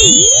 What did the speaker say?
Yeah!